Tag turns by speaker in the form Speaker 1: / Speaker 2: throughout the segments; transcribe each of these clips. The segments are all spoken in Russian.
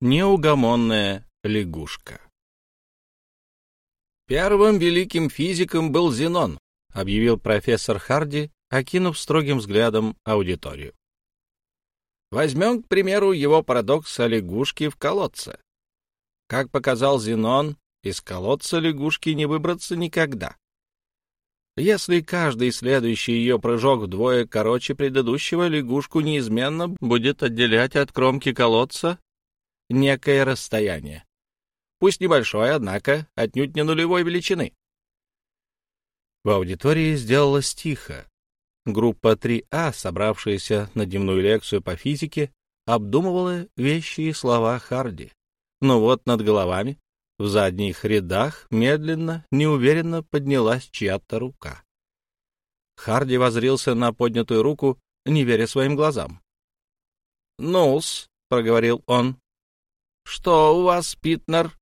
Speaker 1: Неугомонная лягушка. Первым великим физиком был Зенон, объявил профессор Харди, окинув строгим взглядом аудиторию. Возьмем, к примеру, его парадокс о лягушке в колодце. Как показал Зенон, из колодца лягушки не выбраться никогда. Если каждый следующий ее прыжок вдвое короче предыдущего, лягушку неизменно будет отделять от кромки колодца некое расстояние. Пусть небольшое, однако отнюдь не нулевой величины. В аудитории сделалось тихо. Группа 3А, собравшаяся на дневную лекцию по физике, обдумывала вещи и слова Харди. Но вот над головами в задних рядах медленно, неуверенно поднялась чья-то рука. Харди возрился на поднятую руку, не веря своим глазам. «Ну-с», — проговорил он, — «что у вас, Питнер?»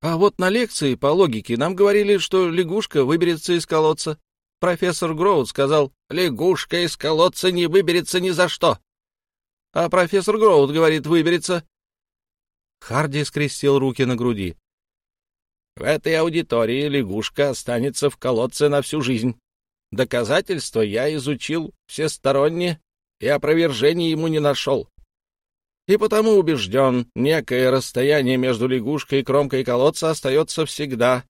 Speaker 1: «А вот на лекции по логике нам говорили, что лягушка выберется из колодца. Профессор Гроуд сказал, лягушка из колодца не выберется ни за что. А профессор Гроуд говорит, выберется. Харди скрестил руки на груди. В этой аудитории лягушка останется в колодце на всю жизнь. Доказательства я изучил всесторонне и опровержений ему не нашел. И потому убежден, некое расстояние между лягушкой и кромкой колодца остается всегда.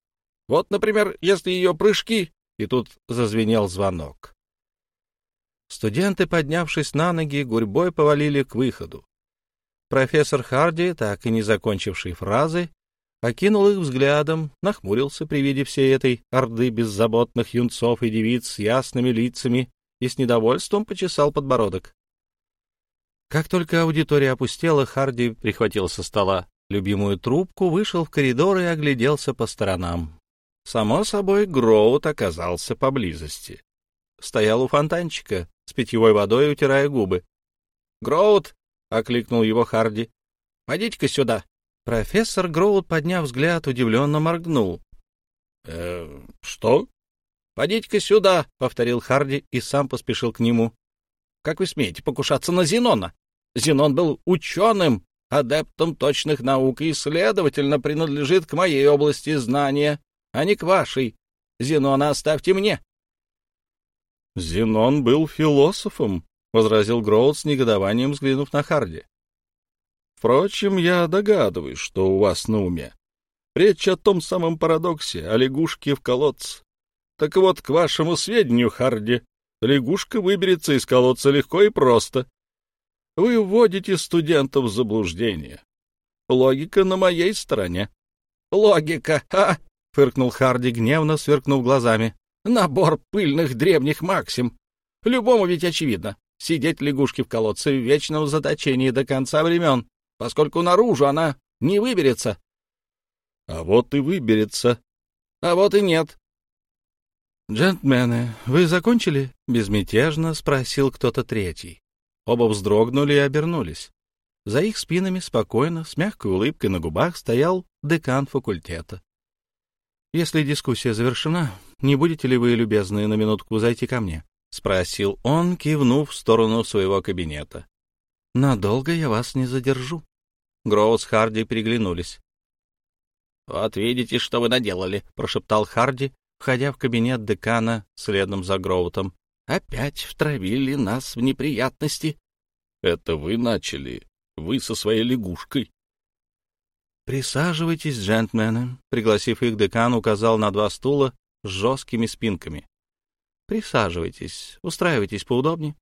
Speaker 1: Вот, например, если ее прыжки... И тут зазвенел звонок. Студенты, поднявшись на ноги, гурьбой повалили к выходу. Профессор Харди, так и не закончивший фразы, окинул их взглядом, нахмурился при виде всей этой орды беззаботных юнцов и девиц с ясными лицами и с недовольством почесал подбородок. Как только аудитория опустела, Харди прихватил со стола любимую трубку, вышел в коридор и огляделся по сторонам. Само собой, Гроут оказался поблизости. Стоял у фонтанчика с питьевой водой, утирая губы. «Гроут!» — окликнул его Харди. «Пойдите-ка сюда». Профессор Гроуд, подняв взгляд, удивленно моргнул. «Э, что?» «Пойдите-ка сюда», — повторил Харди и сам поспешил к нему. «Как вы смеете покушаться на Зенона? Зенон был ученым, адептом точных наук и, следовательно, принадлежит к моей области знания, а не к вашей. Зенона оставьте мне».
Speaker 2: «Зенон был философом», — возразил Гроуд с негодованием, взглянув на Харди. «Впрочем, я догадываюсь, что у вас на уме. Речь о том самом парадоксе, о лягушке в колодце. Так вот, к вашему сведению, Харди, лягушка выберется из колодца легко и просто. Вы вводите студентов в заблуждение. Логика на моей стороне».
Speaker 1: «Логика, а!» — фыркнул Харди, гневно сверкнув глазами. «Набор пыльных древних максим. Любому ведь очевидно сидеть лягушке в колодце в вечном заточении до конца времен, поскольку наружу она не выберется.
Speaker 2: — А вот и выберется.
Speaker 1: — А вот и нет.
Speaker 3: — Джентльмены, вы закончили? — безмятежно спросил кто-то третий. Оба вздрогнули и обернулись. За их спинами спокойно, с мягкой улыбкой на губах, стоял декан факультета. «Если дискуссия завершена, не будете ли вы любезны на минутку зайти ко мне?» — спросил он, кивнув в сторону своего кабинета. — Надолго я вас не задержу. Гроу с Харди переглянулись.
Speaker 1: — Вот видите, что вы наделали, — прошептал Харди, входя в кабинет декана следом за Гроутом. — Опять втравили нас в неприятности.
Speaker 2: — Это вы начали. Вы со своей лягушкой.
Speaker 3: — Присаживайтесь, джентльмены, — пригласив их, декан указал на два стула с жесткими спинками. Присаживайтесь, устраивайтесь поудобнее.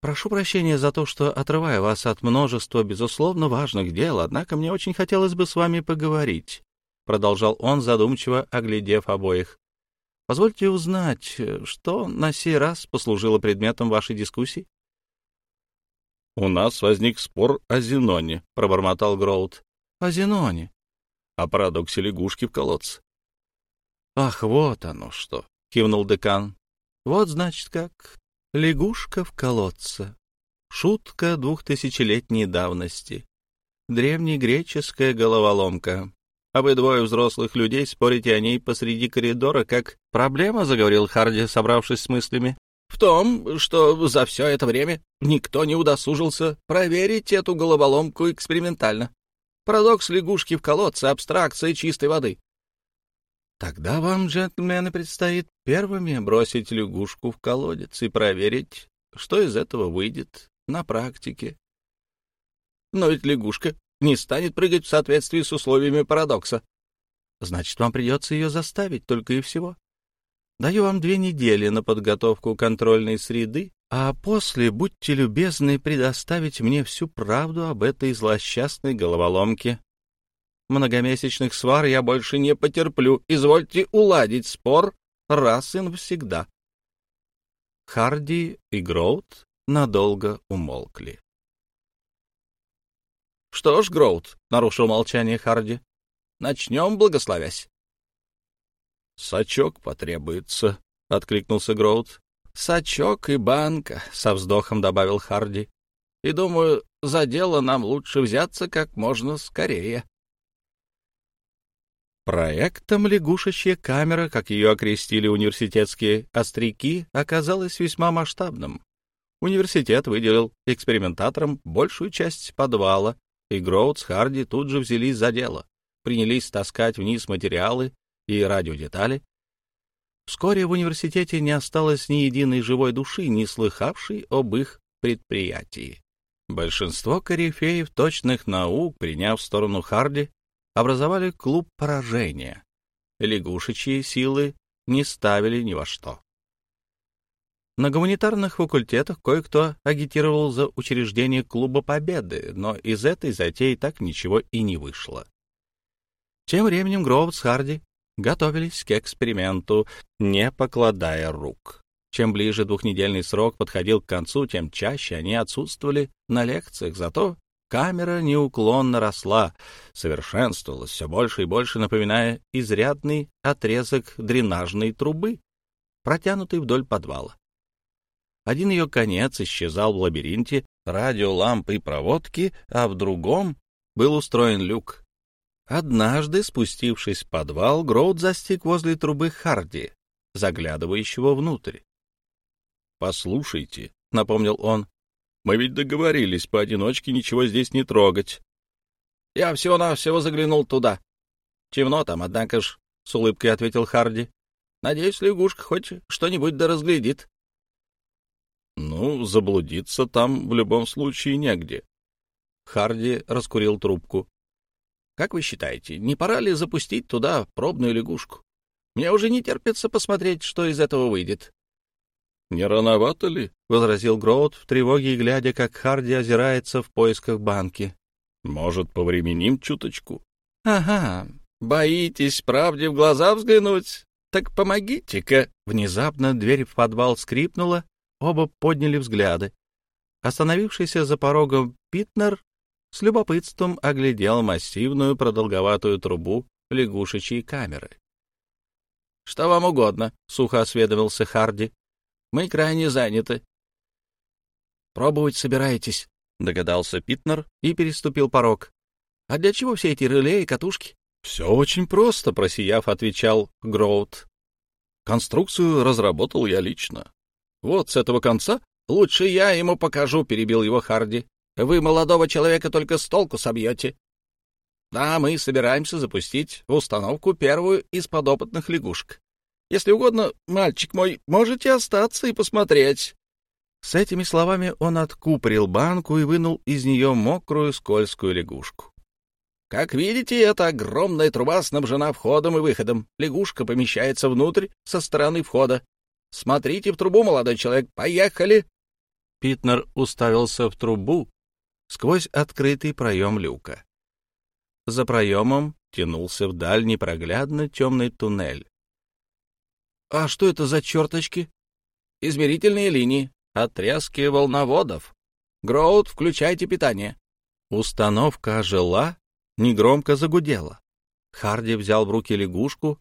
Speaker 3: Прошу прощения за то, что отрываю вас от множества, безусловно, важных дел, однако мне очень хотелось бы с вами поговорить, — продолжал он, задумчиво оглядев обоих. — Позвольте узнать, что на сей раз послужило предметом вашей дискуссии?
Speaker 2: — У нас возник спор о Зеноне, — пробормотал Гроуд.
Speaker 3: — О Зеноне?
Speaker 2: — О парадоксе лягушки в колодце.
Speaker 3: — Ах, вот оно что! кивнул декан. Вот, значит, как лягушка в колодце. Шутка двухтысячелетней давности. Древнегреческая головоломка. А вы двое взрослых людей спорите о ней посреди коридора, как проблема, — заговорил Харди, собравшись с мыслями.
Speaker 1: в том, что за все это время никто не удосужился проверить эту головоломку экспериментально. Парадокс лягушки в колодце — абстракция чистой воды. Тогда вам, джентльмены, предстоит первыми бросить лягушку в колодец и проверить, что из этого выйдет на практике. Но ведь лягушка не станет прыгать в соответствии с условиями парадокса. Значит, вам придется ее заставить только и всего. Даю вам две недели на подготовку контрольной среды, а после будьте любезны предоставить мне всю правду об этой злосчастной головоломке. Многомесячных свар я больше не потерплю. Извольте уладить спор раз и навсегда. Харди и Гроут надолго умолкли. — Что ж, Гроут, — нарушил молчание Харди, — начнем, благословясь. — Сачок потребуется, — откликнулся Гроут. — Сачок и банка, — со вздохом добавил Харди. — И, думаю, за дело нам лучше взяться как можно скорее. Проектом «Лягушечья камера», как ее окрестили университетские остряки, оказалось весьма масштабным. Университет выделил экспериментаторам большую часть подвала, и Гроуд с Харди тут же взялись за дело, принялись таскать вниз материалы и радиодетали. Вскоре в университете не осталось ни единой живой души, не слыхавшей об их предприятии. Большинство корифеев точных наук, приняв сторону Харди, образовали клуб поражения. Лягушечьи силы не ставили ни во что. На гуманитарных факультетах кое-кто агитировал за учреждение клуба победы, но из этой затеи так ничего и не вышло. Тем временем Гроув с Харди готовились к эксперименту, не покладая рук. Чем ближе двухнедельный срок подходил к концу, тем чаще они отсутствовали на лекциях, зато камера неуклонно росла, совершенствовалась все больше и больше, напоминая изрядный отрезок дренажной трубы, протянутый вдоль подвала. Один ее конец исчезал в лабиринте радиолампы и проводки, а в другом был устроен люк. Однажды, спустившись в подвал, Гроуд застиг возле трубы Харди, заглядывающего внутрь. «Послушайте», — напомнил он, — «мы ведь договорились поодиночке ничего здесь не трогать». «Я всего-навсего заглянул туда. Темно там, однако ж», — с улыбкой ответил Харди. «Надеюсь, лягушка хоть что-нибудь да разглядит».
Speaker 2: Ну, заблудиться там в любом случае негде.
Speaker 1: Харди раскурил трубку. Как вы считаете, не пора ли запустить туда пробную лягушку? Мне уже не терпится посмотреть, что из этого выйдет.
Speaker 2: — Не рановато ли?
Speaker 1: — возразил Гроуд в тревоге, глядя, как Харди озирается в поисках банки.
Speaker 2: — Может, повременим чуточку?
Speaker 1: — Ага. Боитесь правде в глаза взглянуть? Так помогите-ка. Внезапно дверь в подвал скрипнула, Оба подняли взгляды. Остановившийся за порогом Питнер с любопытством оглядел массивную продолговатую трубу лягушечьей камеры. — Что вам угодно? — сухо осведомился Харди. — Мы крайне заняты. — Пробовать собираетесь, — догадался Питнер и переступил порог. — А для чего все эти реле и катушки?
Speaker 2: — Все очень просто, — просияв, отвечал Гроут. — Конструкцию разработал я лично.
Speaker 1: Вот с этого конца лучше я ему покажу, — перебил его Харди. Вы молодого человека только с толку собьете. Да, мы собираемся запустить в установку первую из подопытных лягушек. Если угодно, мальчик мой, можете остаться и посмотреть. С этими словами он откупорил банку и вынул из нее мокрую скользкую лягушку. Как видите, эта огромная труба снабжена входом и выходом. Лягушка помещается внутрь со стороны входа. Смотрите в трубу, молодой человек. Поехали!» Питнер уставился в трубу сквозь открытый проем люка. За проемом тянулся вдаль непроглядно темный туннель. «А что это за черточки?» «Измерительные линии, отрезки волноводов. Гроуд, включайте питание». Установка ожила, негромко загудела. Харди взял в руки лягушку,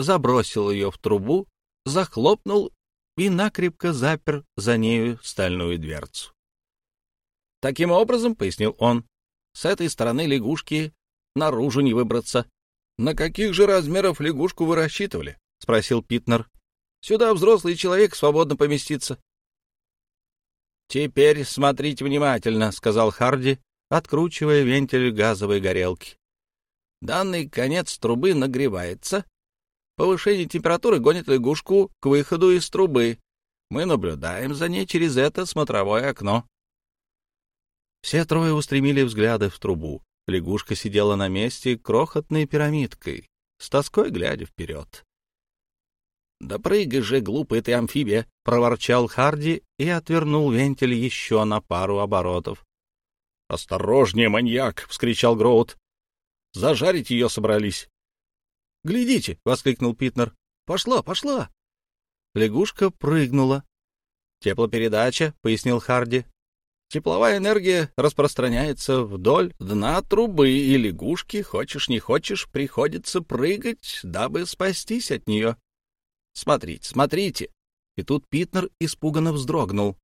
Speaker 1: забросил ее в трубу захлопнул и накрепко запер за нею стальную дверцу. «Таким образом, — пояснил он, — с этой стороны лягушки наружу не выбраться. На каких же размеров лягушку вы рассчитывали? — спросил Питнер. — Сюда взрослый человек свободно поместится. «Теперь смотрите внимательно», — сказал Харди, откручивая вентиль газовой горелки. «Данный конец трубы нагревается. Повышение температуры гонит лягушку к выходу из трубы. Мы наблюдаем за ней через это смотровое окно». Все трое устремили взгляды в трубу. Лягушка сидела на месте крохотной пирамидкой, с тоской глядя вперед. «Да прыгай же, глупый ты амфибия!» — проворчал Харди и отвернул вентиль еще на пару оборотов.
Speaker 2: «Осторожнее, маньяк!» — вскричал Гроут. «Зажарить ее собрались».
Speaker 1: «Глядите!» — воскликнул Питнер. «Пошла, пошла!» Лягушка прыгнула. «Теплопередача», — пояснил Харди. «Тепловая энергия распространяется вдоль дна трубы, и лягушке, хочешь не хочешь, приходится прыгать, дабы спастись от нее. Смотрите, смотрите!» И тут Питнер испуганно вздрогнул.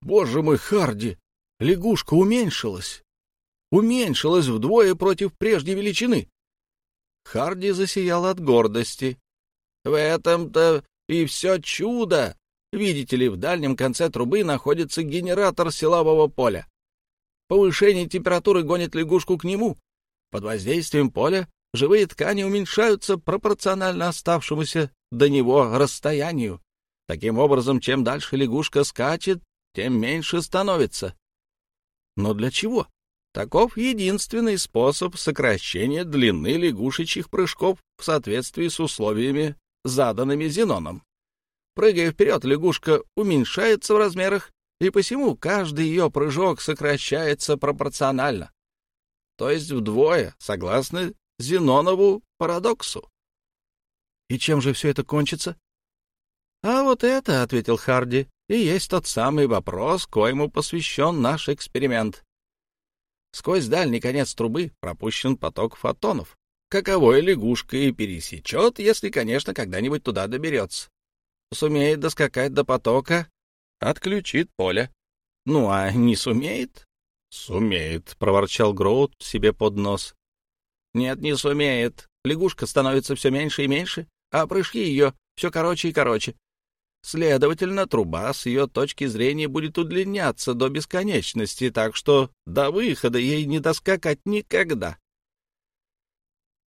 Speaker 1: «Боже мой, Харди! Лягушка уменьшилась! Уменьшилась вдвое против прежней величины!» Харди засиял от гордости. «В этом-то и все чудо! Видите ли, в дальнем конце трубы находится генератор силового поля. Повышение температуры гонит лягушку к нему. Под воздействием поля живые ткани уменьшаются пропорционально оставшемуся до него расстоянию. Таким образом, чем дальше лягушка скачет, тем меньше становится. Но для чего? Таков единственный способ сокращения длины лягушечьих прыжков в соответствии с условиями, заданными Зеноном. Прыгая вперед, лягушка уменьшается в размерах, и посему каждый ее прыжок сокращается пропорционально, то есть вдвое, согласно Зенонову парадоксу. И чем же все это кончится? — А вот это, — ответил Харди, — и есть тот самый вопрос, коему посвящен наш эксперимент. Сквозь дальний конец трубы пропущен поток фотонов. Каковой лягушка и пересечет, если, конечно, когда-нибудь туда доберется. Сумеет доскакать до потока, отключит поле. Ну, а не сумеет? — Сумеет, — проворчал Гроут себе под нос. — Нет, не сумеет. Лягушка становится все меньше и меньше, а прыжки ее все короче и короче. Следовательно, труба с ее точки зрения будет удлиняться до бесконечности, так что до выхода ей не доскакать никогда.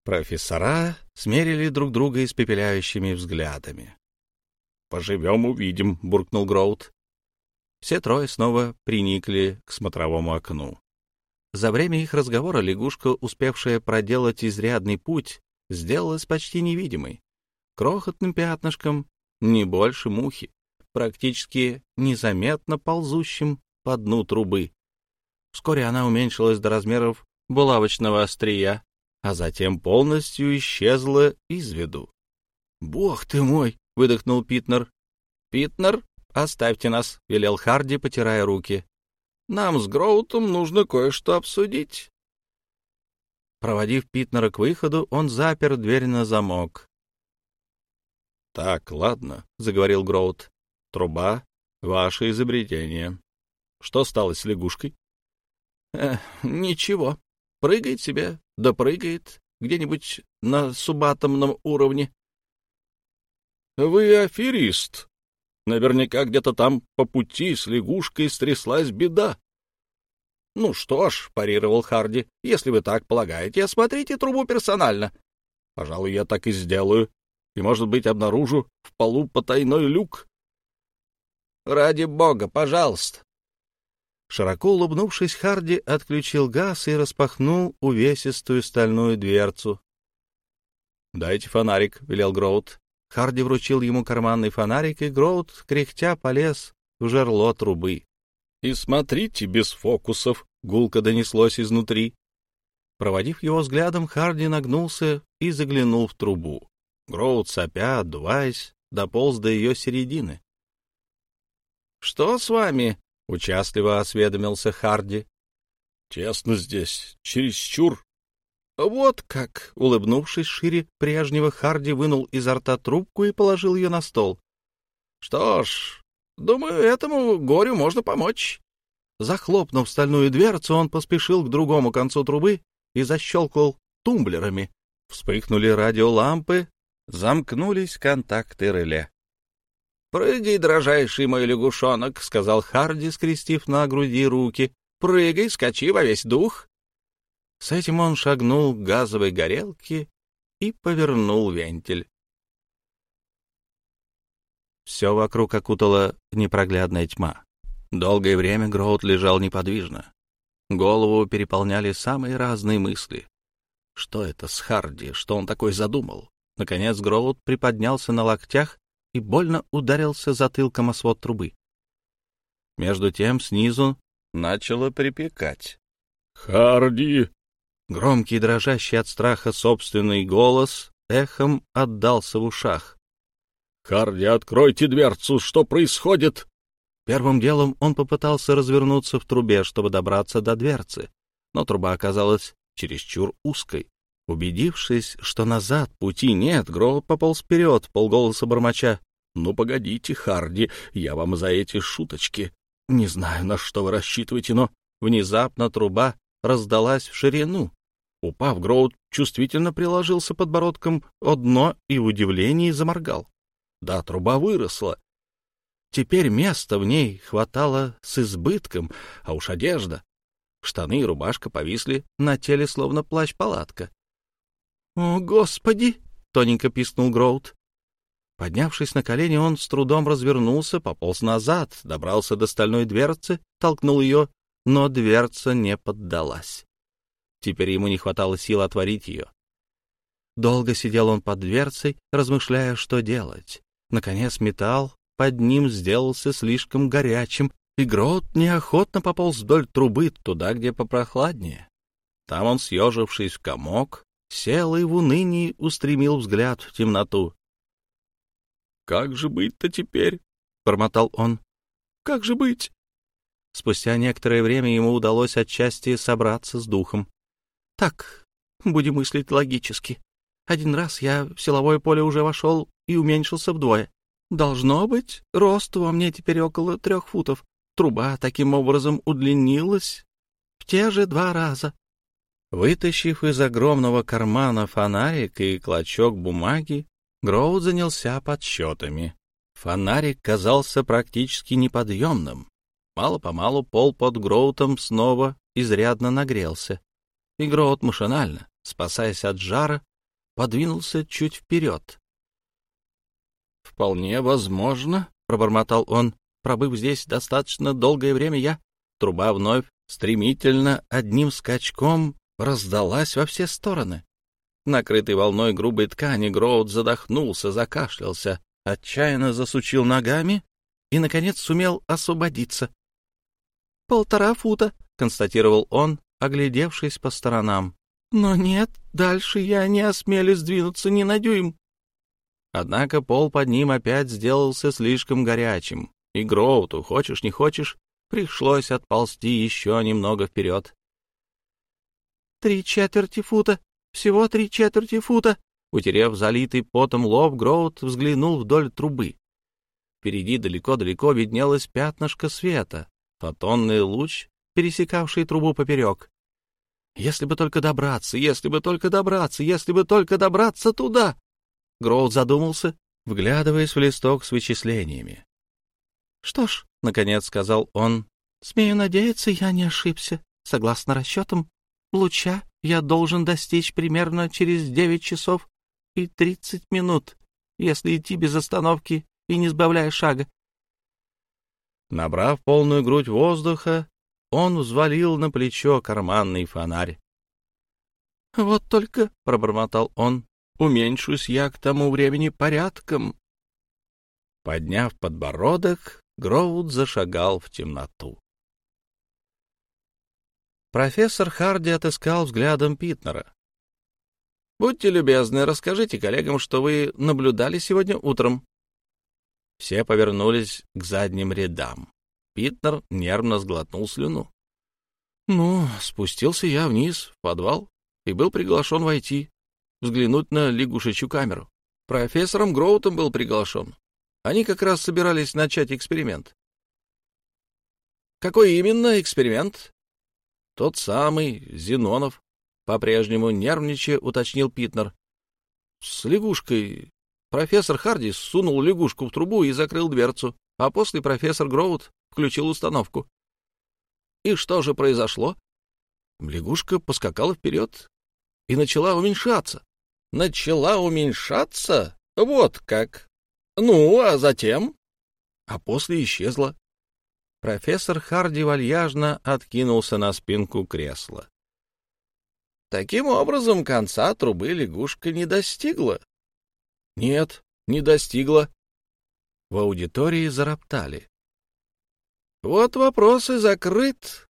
Speaker 1: Профессора смерили друг друга испепеляющими взглядами. «Поживем — увидим», — буркнул Гроут. Все трое снова приникли к смотровому окну. За время их разговора лягушка, успевшая проделать изрядный путь, сделалась почти невидимой крохотным пятнышком, не больше мухи, практически незаметно ползущим по дну трубы. Вскоре она уменьшилась до размеров булавочного острия, а затем полностью исчезла из виду. «Бог ты мой!» — выдохнул Питнер. «Питнер, оставьте нас», — велел Харди, потирая руки. «Нам с Гроутом нужно кое-что обсудить». Проводив Питнера к выходу, он запер дверь на замок. — Так, ладно, — заговорил Гроут. — Труба — ваше изобретение. Что стало с лягушкой? Ничего. Прыгает себе, да прыгает, где-нибудь на субатомном уровне. — Вы аферист. Наверняка где-то там по пути с лягушкой стряслась беда. — Ну что ж, — парировал Харди, — если вы так полагаете, осмотрите трубу персонально. — Пожалуй, я так и сделаю, и, может быть, обнаружу в полу потайной люк. «Ради бога, пожалуйста!» Широко улыбнувшись, Харди отключил газ и распахнул увесистую стальную дверцу. «Дайте фонарик», — велел Гроут. Харди вручил ему карманный фонарик, и Гроут, кряхтя, полез в жерло трубы. «И смотрите без фокусов», — гулко донеслось изнутри. Проводив его взглядом, Харди нагнулся и заглянул в трубу. Гроуд, сопя, отдуваясь, дополз до ее середины. — Что с вами? — участливо осведомился Харди. — Тесно здесь, чересчур. — Вот как! — улыбнувшись шире прежнего, Харди вынул изо рта трубку и положил ее на стол. — Что ж, думаю, этому горю можно помочь. Захлопнув стальную дверцу, он поспешил к другому концу трубы и защелкал тумблерами. Вспыхнули радиолампы, замкнулись контакты реле. «Прыгай, дрожайший мой лягушонок», — сказал Харди, скрестив на груди руки. «Прыгай, скачи во весь дух». С этим он шагнул к газовой горелке и повернул вентиль. Все вокруг окутала непроглядная тьма. Долгое время Гроут лежал неподвижно. Голову переполняли самые разные мысли. Что это с Харди? Что он такой задумал? Наконец Гроут приподнялся на локтях и больно ударился затылком о свод трубы. Между тем снизу начало припекать.
Speaker 2: «Харди!»
Speaker 1: Громкий, дрожащий от страха собственный голос эхом отдался в ушах.
Speaker 2: «Харди, откройте дверцу! Что происходит?»
Speaker 1: Первым делом он попытался развернуться в трубе, чтобы добраться до дверцы, но труба оказалась чересчур узкой. Убедившись, что назад пути нет, Гроут пополз вперед, полголоса бормоча. «Ну, погодите, Харди, я вам за эти шуточки. Не знаю, на что вы рассчитываете, но...» Внезапно труба раздалась в ширину. Упав, Гроут чувствительно приложился подбородком о дно и в удивлении заморгал. Да, труба выросла. Теперь места в ней хватало с избытком, а уж одежда. Штаны и рубашка повисли на теле, словно плащ-палатка. — О, Господи! — тоненько писнул Гроут. Поднявшись на колени, он с трудом развернулся, пополз назад, добрался до стальной дверцы, толкнул ее, но дверца не поддалась. Теперь ему не хватало сил отворить ее. Долго сидел он под дверцей, размышляя, что делать. Наконец металл под ним сделался слишком горячим, и Грот неохотно пополз вдоль трубы туда, где попрохладнее. Там он, съежившись в комок, сел и в унынии устремил взгляд в темноту. — Как же быть-то теперь? — бормотал он. — Как же быть? Спустя некоторое время ему удалось отчасти собраться с духом. — Так, будем мыслить логически. Один раз я в силовое поле уже вошел и уменьшился вдвое. Должно быть, рост во мне теперь около трех футов. Труба таким образом удлинилась в те же два раза. Вытащив из огромного кармана фонарик и клочок бумаги, Гроуд занялся подсчетами. Фонарик казался практически неподъемным. Мало-помалу пол под Гроутом снова изрядно нагрелся, и Гроут машинально, спасаясь от жара, подвинулся чуть вперед. «Вполне возможно», — пробормотал он, — «пробыв здесь достаточно долгое время, я...» Труба вновь стремительно одним скачком раздалась во все стороны. Накрытый волной грубой ткани, Гроуд задохнулся, закашлялся, отчаянно засучил ногами и, наконец, сумел освободиться. «Полтора фута», — констатировал он, оглядевшись по сторонам. «Но нет, дальше я не осмелюсь сдвинуться ни на дюйм». Однако пол под ним опять сделался слишком горячим, и Гроуту, хочешь не хочешь, пришлось отползти еще немного вперед. Три четверти фута, всего три четверти фута. Утерев залитый потом лоб, Гроут взглянул вдоль трубы. Впереди далеко-далеко виднелось пятнышко света, фотонный луч, пересекавший трубу поперек. Если бы только добраться, если бы только добраться, если бы только добраться туда! Гроут задумался, вглядываясь в листок с вычислениями. — Что ж, — наконец сказал он, — смею надеяться, я не ошибся. Согласно расчетам, луча я должен достичь примерно через девять часов и тридцать минут, если идти без остановки и не сбавляя шага. Набрав полную грудь воздуха, он взвалил на плечо карманный фонарь. — Вот только, — пробормотал он, — уменьшусь я к тому времени порядком. Подняв подбородок, Гроуд зашагал в темноту. Профессор Харди отыскал взглядом Питнера. «Будьте любезны, расскажите коллегам, что вы наблюдали сегодня утром». Все повернулись к задним рядам. Питнер нервно сглотнул слюну. «Ну, спустился я вниз, в подвал, и был приглашен войти, взглянуть на лягушечью камеру. Профессором Гроутом был приглашен. Они как раз собирались начать эксперимент». «Какой именно эксперимент?» Тот самый, Зенонов, по-прежнему нервничая, уточнил Питнер. С лягушкой.
Speaker 3: Профессор Харди сунул лягушку в трубу и закрыл дверцу, а после профессор Гроут включил установку. И что же произошло? Лягушка поскакала вперед и начала уменьшаться. Начала уменьшаться? Вот как. Ну, а затем? А после исчезла. Профессор Харди вальяжно откинулся на спинку кресла. Таким образом, конца трубы лягушка не достигла. Нет, не достигла. В аудитории зароптали. Вот вопрос и закрыт.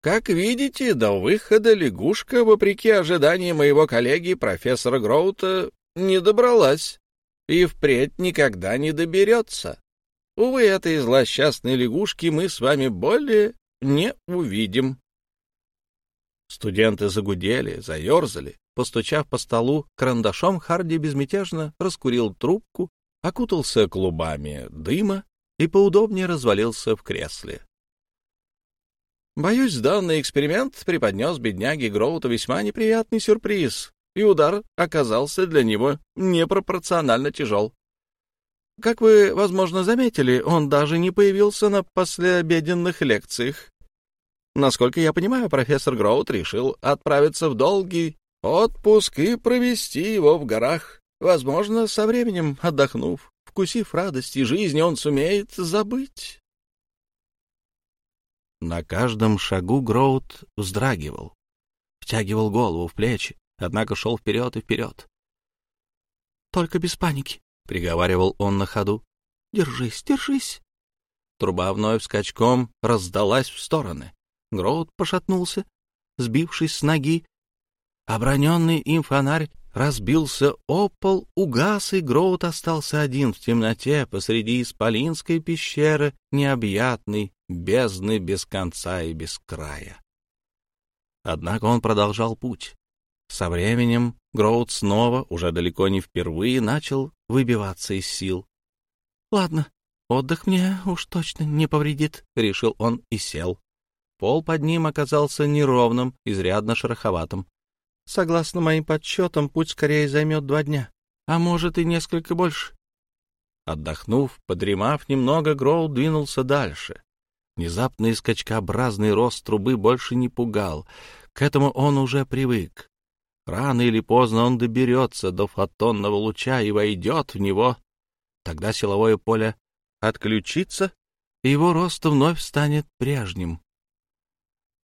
Speaker 3: Как видите, до выхода лягушка, вопреки ожиданиям моего коллеги профессора Гроута, не добралась и впредь никогда не доберется. Увы, этой злосчастной лягушки мы с вами более не увидим. Студенты загудели, заерзали. Постучав по столу карандашом, Харди безмятежно раскурил трубку, окутался клубами дыма и поудобнее развалился в кресле. Боюсь, данный эксперимент преподнес бедняге Гроуту весьма неприятный сюрприз, и удар оказался для него непропорционально тяжел. Как вы, возможно, заметили, он даже не появился на послеобеденных лекциях. Насколько я понимаю, профессор Гроут решил отправиться в долгий отпуск и провести его в горах. Возможно, со временем, отдохнув, вкусив радости жизни, он сумеет забыть. На каждом шагу Гроут вздрагивал, втягивал голову в плечи, однако шел вперед и вперед. «Только без паники», — приговаривал он на ходу. «Держись, держись». Труба вновь скачком раздалась в стороны. Гроут пошатнулся, сбившись с ноги. Оброненный им фонарь разбился о пол, угас, и Гроут остался один в темноте посреди исполинской пещеры, необъятной, бездны без конца и без края. Однако он продолжал путь. Со временем Гроут снова, уже далеко не впервые, начал выбиваться из сил. — Ладно, отдых мне уж точно не повредит, — решил он и сел. Пол под ним оказался неровным, изрядно шероховатым. Согласно моим подсчетам, путь скорее займет два дня, а может и несколько больше. Отдохнув, подремав немного, Гроу двинулся дальше. Внезапный скачкообразный рост трубы больше не пугал. К этому он уже привык. Рано или поздно он доберется до фотонного луча и войдет в него. Тогда силовое поле отключится, и его рост вновь станет прежним.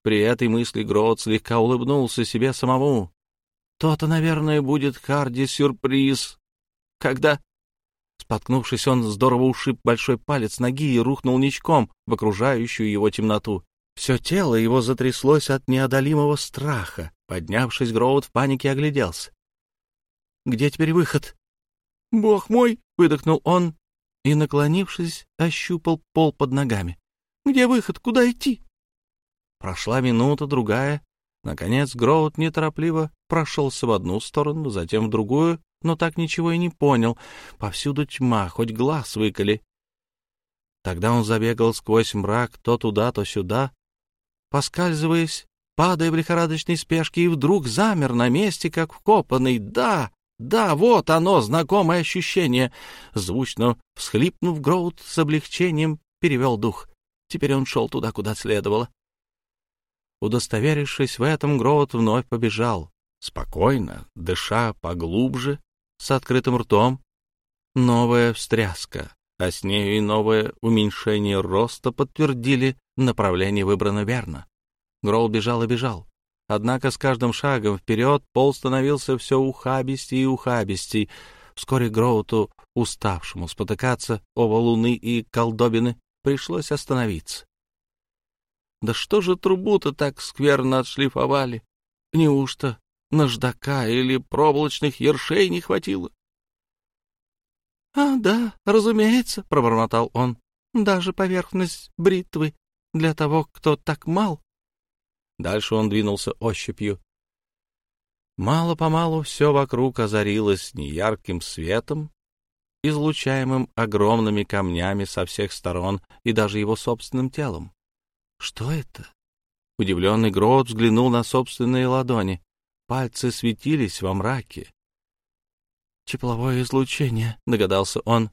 Speaker 3: При этой мысли Гроуд слегка улыбнулся себе самому. То-то, наверное, будет Харди сюрприз. Когда... Споткнувшись, он здорово ушиб большой палец ноги и рухнул ничком в окружающую его темноту. Все тело его затряслось от неодолимого страха. Поднявшись, Гроуд в панике огляделся. «Где теперь выход?» «Бог мой!» — выдохнул он и, наклонившись, ощупал пол под ногами. «Где выход? Куда идти?» Прошла минута, другая. Наконец Гроут неторопливо прошелся в одну сторону, затем в другую, но так ничего и не понял. Повсюду тьма, хоть глаз выколи. Тогда он забегал сквозь мрак то туда, то сюда, поскальзываясь, падая в лихорадочной спешке, и вдруг замер на месте, как вкопанный. Да, да, вот оно, знакомое ощущение. Звучно всхлипнув, Гроут с облегчением перевел дух. Теперь он шел туда, куда следовало. Удостоверившись в этом, Гроут вновь побежал, спокойно, дыша поглубже, с открытым ртом. Новая встряска, а с нею и новое уменьшение роста подтвердили направление выбрано верно. Гроул бежал и бежал. Однако с каждым шагом вперед пол становился все ухабистей и ухабистей. Вскоре Гроуту, уставшему спотыкаться о валуны и колдобины, пришлось остановиться. Да что же трубу-то так скверно отшлифовали? Неужто наждака или проволочных ершей не хватило? — А, да, разумеется, — пробормотал он, — даже поверхность бритвы для того, кто так мал. Дальше он двинулся ощупью. Мало-помалу все вокруг озарилось неярким светом, излучаемым огромными камнями со всех сторон и даже его собственным телом. Что это? Удивленный Гроуд взглянул на собственные ладони. Пальцы светились во мраке. Тепловое излучение, догадался он.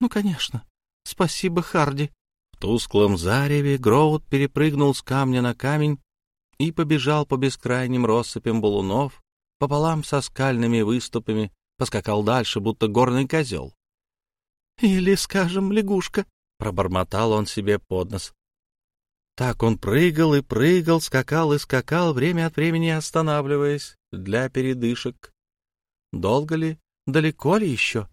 Speaker 3: Ну, конечно. Спасибо, Харди. В тусклом зареве Гроуд перепрыгнул с камня на камень и побежал по бескрайним россыпям балунов, пополам со скальными выступами, поскакал дальше, будто горный козел. «Или, скажем, лягушка», — пробормотал он себе под нос. Так он прыгал и прыгал, скакал и скакал, время от времени останавливаясь для передышек. Долго ли, далеко ли еще?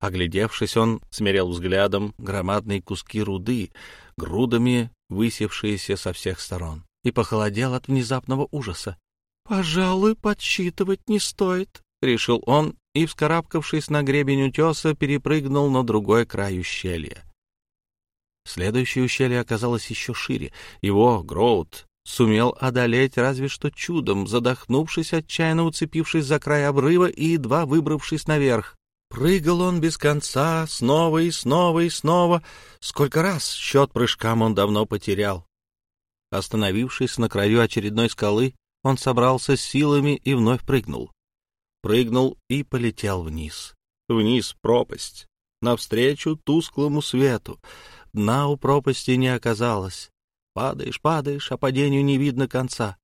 Speaker 3: Оглядевшись, он смирял взглядом громадные куски руды, грудами высевшиеся со всех сторон, и похолодел от внезапного ужаса. «Пожалуй, подсчитывать не стоит», — решил он и, вскарабкавшись на гребень утеса, перепрыгнул на другой край ущелья. Следующее ущелье оказалось еще шире. Его, Гроут, сумел одолеть разве что чудом, задохнувшись, отчаянно уцепившись за край обрыва и едва выбравшись наверх. Прыгал он без конца, снова и снова и снова. Сколько раз счет прыжкам он давно потерял. Остановившись на краю очередной скалы, он собрался силами и вновь прыгнул. Прыгнул и полетел вниз. Вниз пропасть, навстречу тусклому свету. Дна у пропасти не оказалось. Падаешь, падаешь, а падению не видно конца.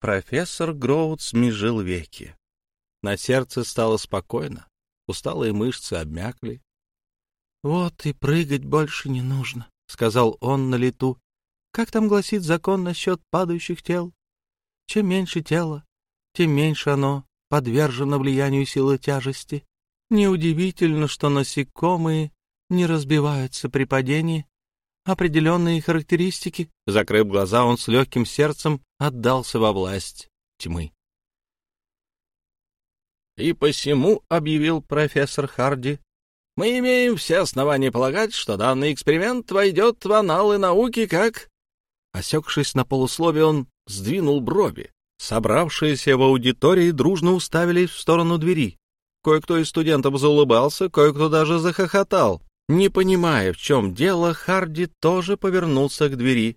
Speaker 3: Профессор Гроуд смежил веки. На сердце стало спокойно, усталые мышцы обмякли. — Вот и прыгать больше не нужно, — сказал он на лету. — Как там гласит закон насчет падающих тел? Чем меньше тела, тем меньше оно подвержено влиянию силы тяжести. Неудивительно, что насекомые не разбиваются при падении. Определенные характеристики. Закрыв глаза, он с легким сердцем отдался во власть тьмы. «И посему», — объявил профессор Харди, — «мы имеем все основания полагать, что данный эксперимент войдет в аналы науки как...» Осекшись на полусловие, он сдвинул брови. Собравшиеся в аудитории дружно уставились в сторону двери. Кое-кто из студентов заулыбался, кое-кто даже захохотал. Не понимая, в чем дело, Харди тоже повернулся к двери.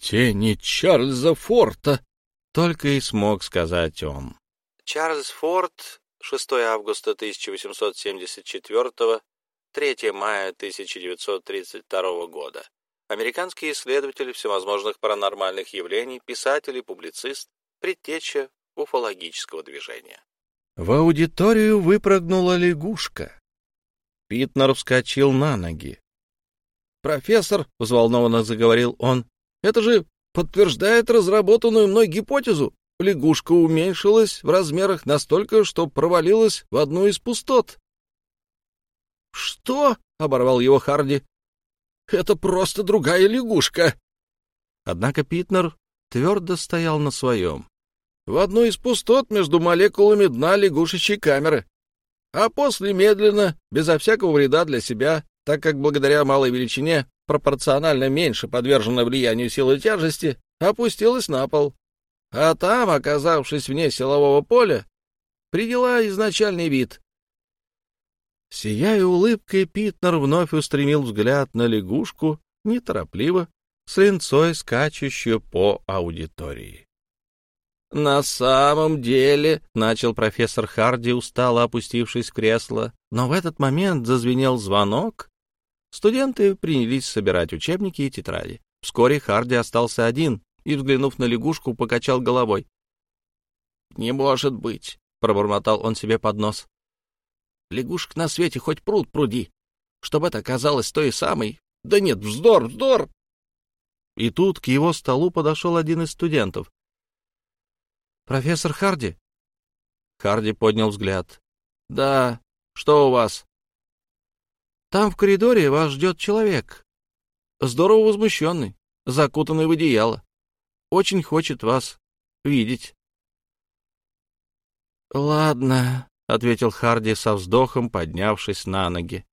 Speaker 3: «Тени Чарльза Форта!» — только и смог сказать он. Чарльз Форд, 6 августа 1874, 3 мая 1932 года. Американский исследователь всевозможных паранормальных явлений, писатель и публицист, предтеча уфологического движения. В аудиторию выпрыгнула лягушка. Питнер вскочил на ноги. «Профессор», — взволнованно заговорил он, — «это же подтверждает разработанную мной гипотезу. Лягушка уменьшилась в размерах настолько, что провалилась в одну из пустот». «Что?» — оборвал его Харди. «Это просто другая лягушка». Однако Питнер твердо стоял на своем. «В одну из пустот между молекулами дна лягушечьей камеры а после медленно, безо всякого вреда для себя, так как благодаря малой величине пропорционально меньше подвержена влиянию силы тяжести, опустилась на пол. А там, оказавшись вне силового поля, приняла изначальный вид. Сияя улыбкой, Питнер вновь устремил взгляд на лягушку, неторопливо, с линцой скачущую по аудитории. «На самом деле», — начал профессор Харди, устало опустившись в кресло, но в этот момент зазвенел звонок. Студенты принялись собирать учебники и тетради. Вскоре Харди остался один и, взглянув на лягушку, покачал головой. «Не может быть», — пробормотал он себе под нос. «Лягушек на свете хоть пруд пруди, чтобы это оказалось той самой. Да нет, вздор, вздор!» И тут к его столу подошел один из студентов. «Профессор Харди?» Харди поднял взгляд. «Да, что у вас?» «Там в коридоре вас ждет человек. Здорово возмущенный, закутанный в одеяло. Очень хочет вас видеть». «Ладно», — ответил Харди со вздохом, поднявшись на ноги.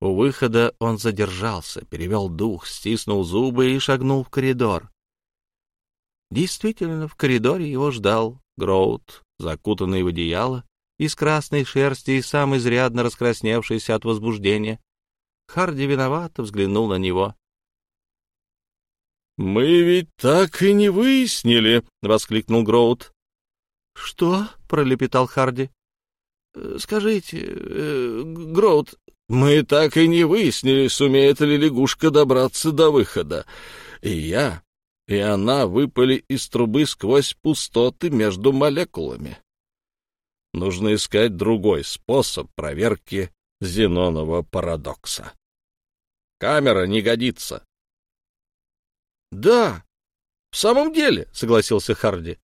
Speaker 3: У выхода он задержался, перевел дух, стиснул зубы и шагнул в коридор. Действительно, в коридоре его ждал Гроут, закутанный в одеяло, из красной шерсти и сам изрядно раскрасневшийся от возбуждения. Харди виновато взглянул на него. «Мы ведь так и не выяснили!» — воскликнул Гроут. «Что?» — пролепетал Харди. Скажите, э, Гроуд,
Speaker 2: мы так и не выяснили, сумеет ли лягушка добраться до выхода. И я, и она выпали из трубы сквозь пустоты между молекулами. Нужно искать другой способ проверки Зенонова парадокса. Камера не годится.
Speaker 3: — Да, в самом деле, — согласился Харди.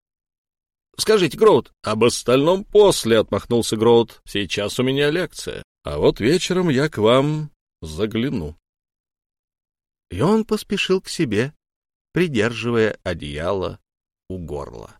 Speaker 3: — Скажите, Гроуд.
Speaker 2: — Об остальном после, — отмахнулся Гроуд. — Сейчас у меня лекция. А вот вечером я к вам загляну.
Speaker 3: И он поспешил к себе, придерживая одеяло у горла.